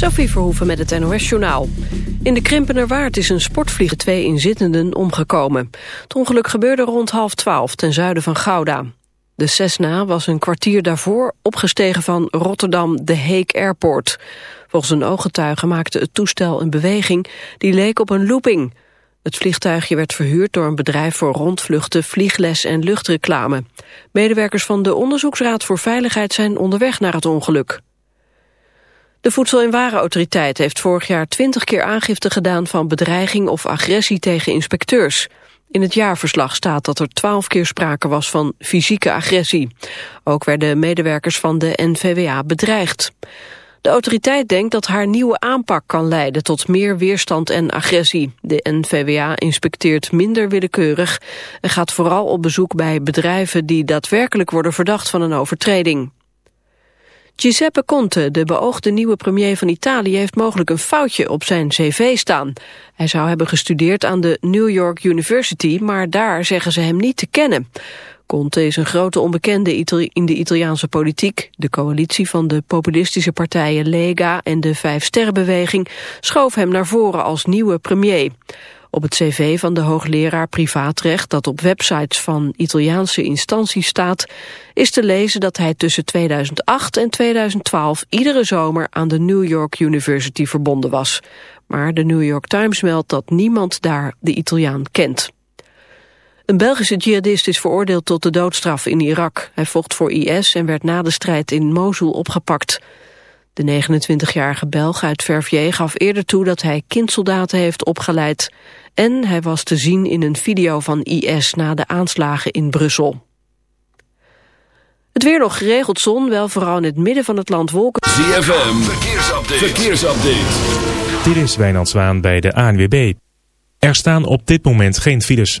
Sophie Verhoeven met het NOS-journaal. In de Krimpenerwaard is een sportvlieg twee inzittenden omgekomen. Het ongeluk gebeurde rond half twaalf ten zuiden van Gouda. De Cessna was een kwartier daarvoor opgestegen van Rotterdam de Heek Airport. Volgens een ooggetuige maakte het toestel een beweging die leek op een looping. Het vliegtuigje werd verhuurd door een bedrijf voor rondvluchten, vliegles en luchtreclame. Medewerkers van de Onderzoeksraad voor Veiligheid zijn onderweg naar het ongeluk. De Voedsel- en Warenautoriteit heeft vorig jaar twintig keer aangifte gedaan van bedreiging of agressie tegen inspecteurs. In het jaarverslag staat dat er twaalf keer sprake was van fysieke agressie. Ook werden medewerkers van de NVWA bedreigd. De autoriteit denkt dat haar nieuwe aanpak kan leiden tot meer weerstand en agressie. De NVWA inspecteert minder willekeurig en gaat vooral op bezoek bij bedrijven die daadwerkelijk worden verdacht van een overtreding. Giuseppe Conte, de beoogde nieuwe premier van Italië, heeft mogelijk een foutje op zijn cv staan. Hij zou hebben gestudeerd aan de New York University, maar daar zeggen ze hem niet te kennen. Conte is een grote onbekende in de Italiaanse politiek. De coalitie van de populistische partijen Lega en de Vijf Sterrenbeweging schoof hem naar voren als nieuwe premier. Op het cv van de hoogleraar privaatrecht dat op websites van Italiaanse instanties staat, is te lezen dat hij tussen 2008 en 2012 iedere zomer aan de New York University verbonden was. Maar de New York Times meldt dat niemand daar de Italiaan kent. Een Belgische jihadist is veroordeeld tot de doodstraf in Irak. Hij vocht voor IS en werd na de strijd in Mosul opgepakt. De 29-jarige Belg uit Verviers gaf eerder toe dat hij kindsoldaten heeft opgeleid. En hij was te zien in een video van IS na de aanslagen in Brussel. Het weer nog geregeld zon, wel vooral in het midden van het land wolken. ZFM, verkeersupdate. verkeersupdate. Dit is Wijnand Zwaan bij de ANWB. Er staan op dit moment geen files.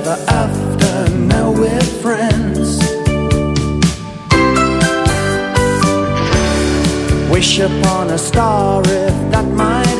ever after, now we're friends. Wish upon a star if that might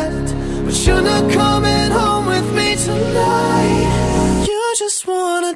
shouldn't have coming home with me tonight. You just wanna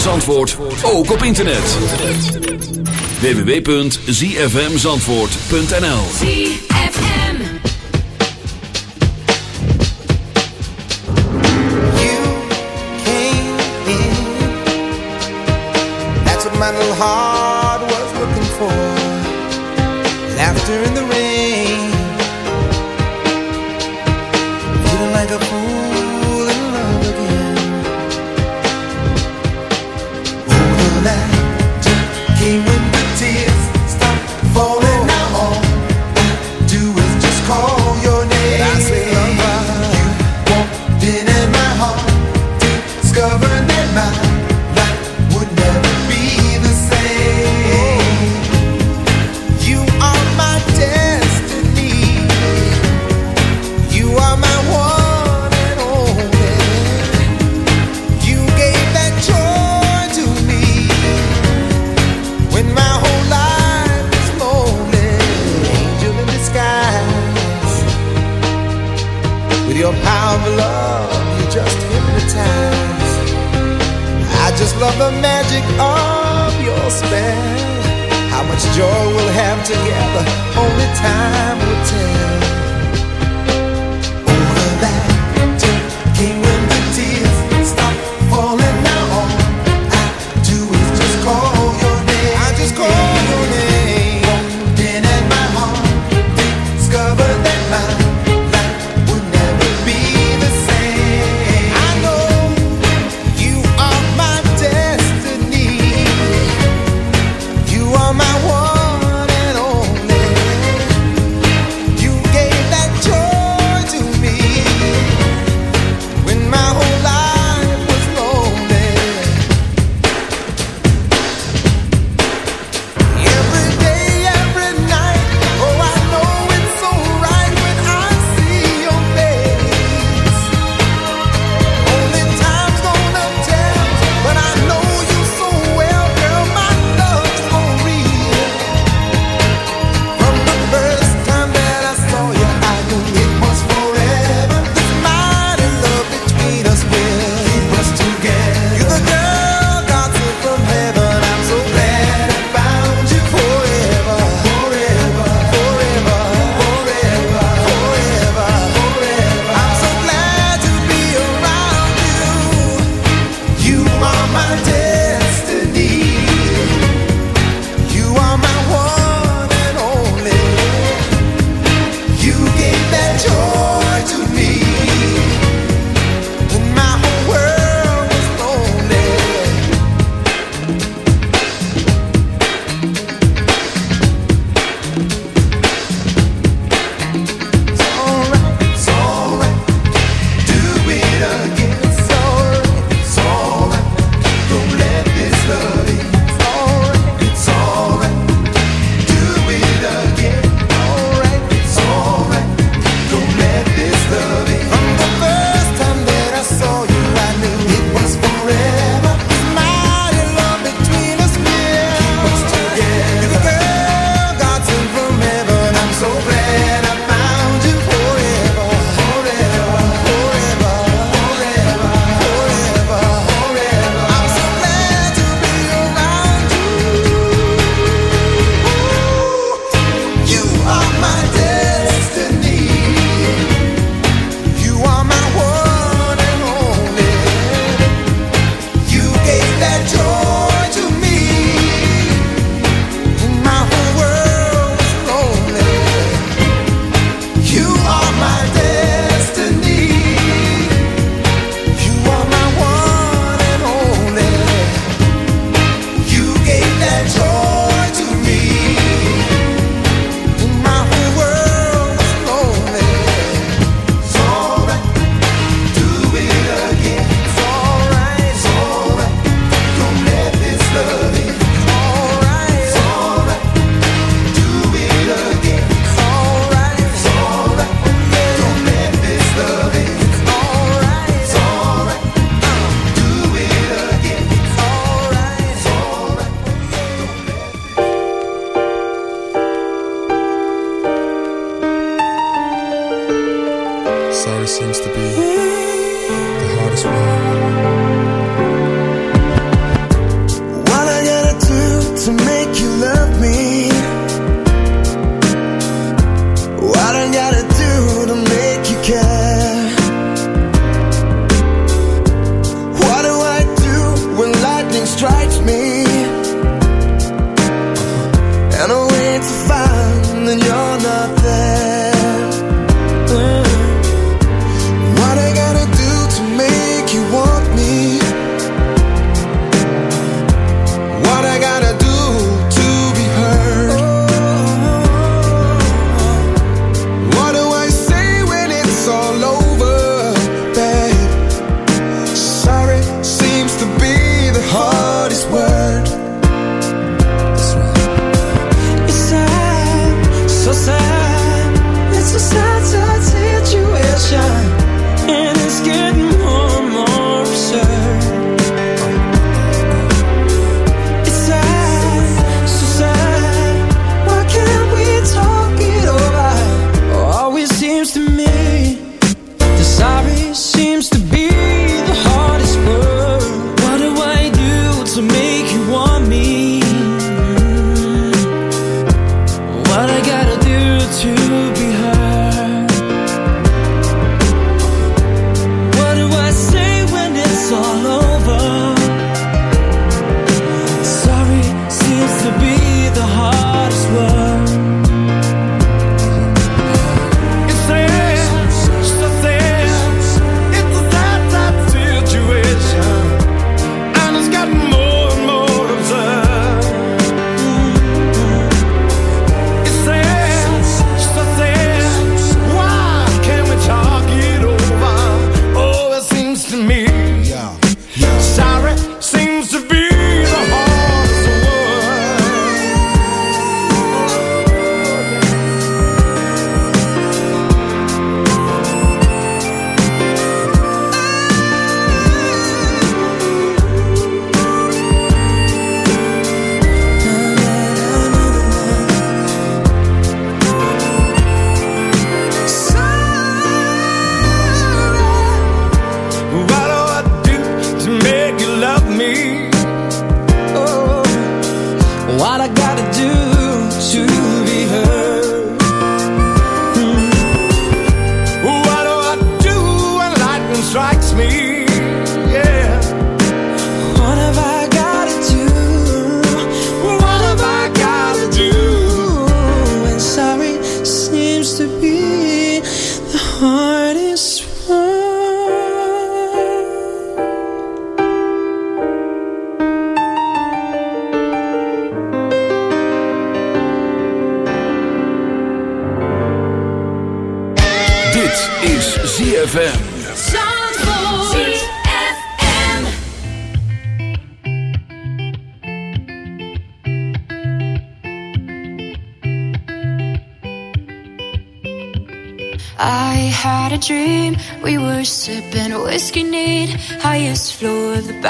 Zandvoort ook op internet. www.zfmzandvoort.nl You came in. That's what my little heart looking for. Laughter in the Bowery,